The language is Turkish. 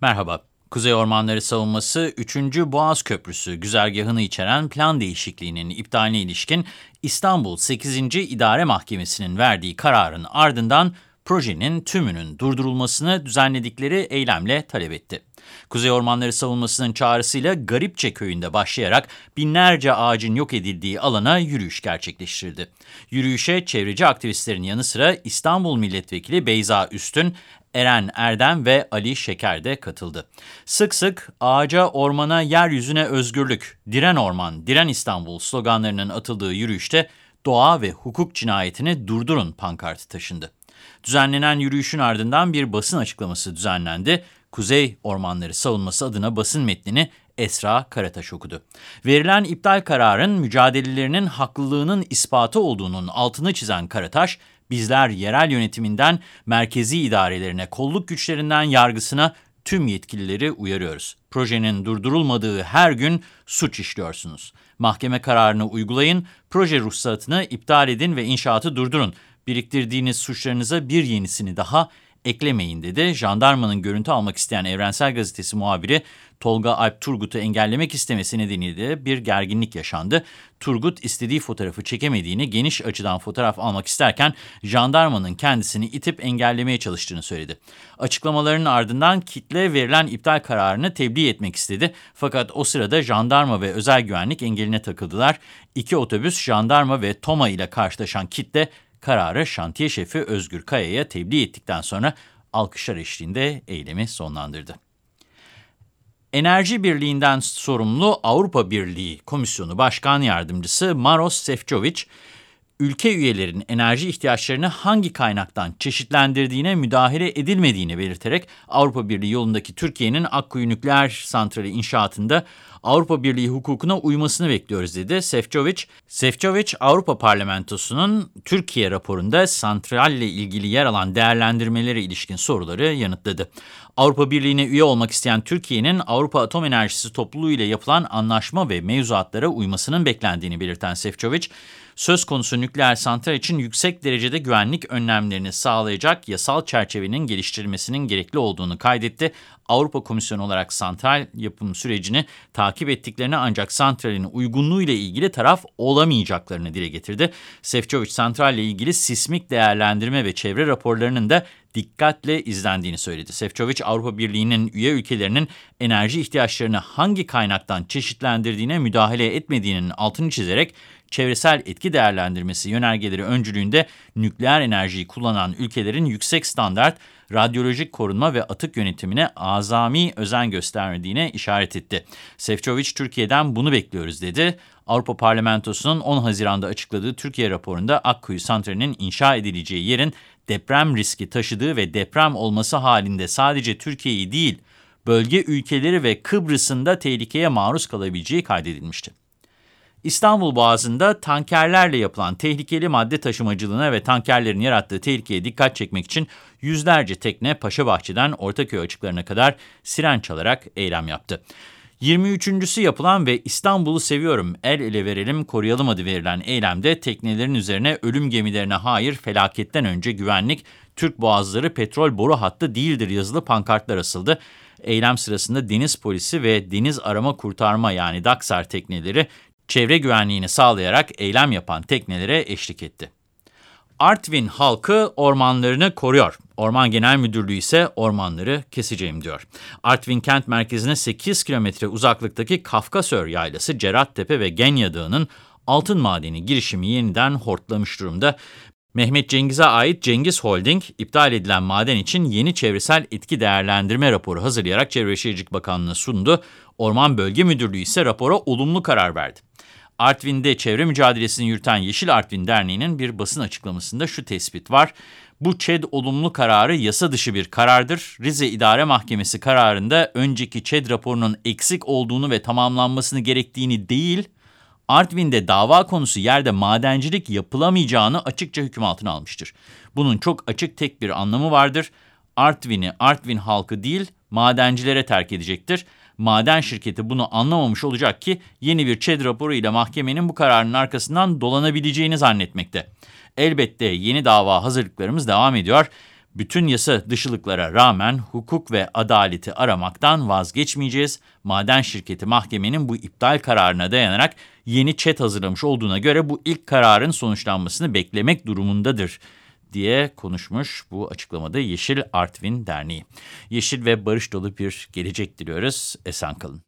Merhaba. Kuzey Ormanları Savunması 3. Boğaz Köprüsü güzergahını içeren plan değişikliğinin iptaline ilişkin İstanbul 8. İdare Mahkemesi'nin verdiği kararın ardından projenin tümünün durdurulmasını düzenledikleri eylemle talep etti. Kuzey Ormanları Savunması'nın çağrısıyla Garipçe köyünde başlayarak binlerce ağacın yok edildiği alana yürüyüş gerçekleştirildi. Yürüyüşe çevreci aktivistlerin yanı sıra İstanbul Milletvekili Beyza Üstün, Eren Erdem ve Ali Şeker de katıldı. Sık sık ağaca, ormana, yeryüzüne özgürlük, diren orman, diren İstanbul sloganlarının atıldığı yürüyüşte doğa ve hukuk cinayetini durdurun pankartı taşındı. Düzenlenen yürüyüşün ardından bir basın açıklaması düzenlendi. Kuzey Ormanları Savunması adına basın metnini Esra Karataş okudu. Verilen iptal kararın mücadelelerinin haklılığının ispatı olduğunun altını çizen Karataş, bizler yerel yönetiminden merkezi idarelerine, kolluk güçlerinden yargısına tüm yetkilileri uyarıyoruz. Projenin durdurulmadığı her gün suç işliyorsunuz. Mahkeme kararını uygulayın, proje ruhsatını iptal edin ve inşaatı durdurun. Biriktirdiğiniz suçlarınıza bir yenisini daha eklemeyin dedi. Jandarmanın görüntü almak isteyen Evrensel Gazetesi muhabiri Tolga Alp Turgut'u engellemek istemesi nedeniyle bir gerginlik yaşandı. Turgut istediği fotoğrafı çekemediğini, geniş açıdan fotoğraf almak isterken jandarmanın kendisini itip engellemeye çalıştığını söyledi. Açıklamalarının ardından kitle verilen iptal kararını tebliğ etmek istedi. Fakat o sırada jandarma ve özel güvenlik engeline takıldılar. İki otobüs jandarma ve TOMA ile karşılaşan kitle kararı şantiye şefi Özgür Kaya'ya tebliğ ettikten sonra alkışlar eşliğinde eylemi sonlandırdı. Enerji Birliği'nden sorumlu Avrupa Birliği Komisyonu Başkan Yardımcısı Maros Sefcovic, ülke üyelerinin enerji ihtiyaçlarını hangi kaynaktan çeşitlendirdiğine müdahale edilmediğini belirterek Avrupa Birliği yolundaki Türkiye'nin Akkuyu Nükleer Santrali inşaatında Avrupa Birliği hukukuna uymasını bekliyoruz dedi Sefcovic. Sefcovic, Avrupa Parlamentosu'nun Türkiye raporunda santralle ilgili yer alan değerlendirmelere ilişkin soruları yanıtladı. Avrupa Birliği'ne üye olmak isteyen Türkiye'nin Avrupa Atom Enerjisi Topluluğu ile yapılan anlaşma ve mevzuatlara uymasının beklendiğini belirten Sefcovic, söz konusu nükleer santral için yüksek derecede güvenlik önlemlerini sağlayacak yasal çerçevenin geliştirilmesinin gerekli olduğunu kaydetti. Avrupa Komisyonu olarak santral yapım sürecini takip ettiklerini ancak santralin uygunluğu ile ilgili taraf olamayacaklarını dile getirdi. Sefcovic santral ile ilgili sismik değerlendirme ve çevre raporlarının da dikkatle izlendiğini söyledi. Sefcovic, Avrupa Birliği'nin üye ülkelerinin enerji ihtiyaçlarını hangi kaynaktan çeşitlendirdiğine müdahale etmediğinin altını çizerek çevresel etki değerlendirmesi yönergeleri öncülüğünde nükleer enerjiyi kullanan ülkelerin yüksek standart, radyolojik korunma ve atık yönetimine azami özen gösterdiğine işaret etti. Sefcovic, Türkiye'den bunu bekliyoruz dedi. Avrupa Parlamentosu'nun 10 Haziran'da açıkladığı Türkiye raporunda Akkuyu Santrali'nin inşa edileceği yerin deprem riski taşıdığı ve deprem olması halinde sadece Türkiye'yi değil, bölge ülkeleri ve Kıbrıs'ın da tehlikeye maruz kalabileceği kaydedilmişti. İstanbul Boğazı'nda tankerlerle yapılan tehlikeli madde taşımacılığına ve tankerlerin yarattığı tehlikeye dikkat çekmek için yüzlerce tekne Paşabahçe'den Ortaköy açıklarına kadar siren çalarak eylem yaptı. 23.sü yapılan ve İstanbul'u seviyorum, el ele verelim, koruyalım adı verilen eylemde teknelerin üzerine ölüm gemilerine hayır, felaketten önce güvenlik, Türk boğazları petrol boru hattı değildir yazılı pankartlar asıldı. Eylem sırasında deniz polisi ve deniz arama kurtarma yani DAKSAR tekneleri çevre güvenliğini sağlayarak eylem yapan teknelere eşlik etti. Artvin halkı ormanlarını koruyor. Orman Genel Müdürlüğü ise ormanları keseceğim diyor. Artvin kent merkezine 8 kilometre uzaklıktaki Kafkasör Yaylası, Cerattepe ve Genya Dağı'nın altın madeni girişimi yeniden hortlamış durumda. Mehmet Cengiz'e ait Cengiz Holding, iptal edilen maden için yeni çevresel etki değerlendirme raporu hazırlayarak Çevre Şehircilik Bakanlığı'na sundu. Orman Bölge Müdürlüğü ise rapora olumlu karar verdi. Artvin'de çevre mücadelesini yürüten Yeşil Artvin Derneği'nin bir basın açıklamasında şu tespit var. Bu ÇED olumlu kararı yasa dışı bir karardır. Rize İdare Mahkemesi kararında önceki ÇED raporunun eksik olduğunu ve tamamlanmasını gerektiğini değil, Artvin'de dava konusu yerde madencilik yapılamayacağını açıkça hüküm altına almıştır. Bunun çok açık tek bir anlamı vardır. Artvin'i Artvin halkı değil madencilere terk edecektir. Maden şirketi bunu anlamamış olacak ki yeni bir ÇED raporu ile mahkemenin bu kararının arkasından dolanabileceğini zannetmekte. Elbette yeni dava hazırlıklarımız devam ediyor. Bütün yasa dışılıklara rağmen hukuk ve adaleti aramaktan vazgeçmeyeceğiz. Maden şirketi mahkemenin bu iptal kararına dayanarak yeni çet hazırlamış olduğuna göre bu ilk kararın sonuçlanmasını beklemek durumundadır diye konuşmuş bu açıklamada Yeşil Artvin Derneği. Yeşil ve barış dolu bir gelecek diliyoruz. Esen kalın.